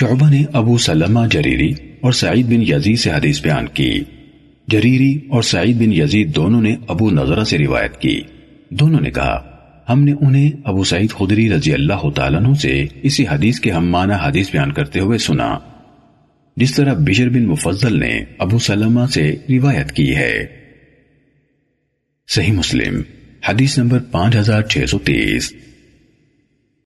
شعبہ نے ابو سلمہ جریری اور سعید بن یزید سے حدیث بیان کی۔ جریری اور سعید بن یزید دونوں نے ابو نظرہ سے روایت کی۔ دونوں نے کہا، ہم نے انہیں ابو سعید خدری رضی اللہ تعالیٰ عنہ سے اسی حدیث کے ہم معنی حدیث بیان کرتے ہوئے سنا۔ جس طرح بشر بن مفضل نے ابو سلمہ سے روایت کی ہے۔ صحیح مسلم، حدیث نمبر پانچ ہزار چھ سو تیس۔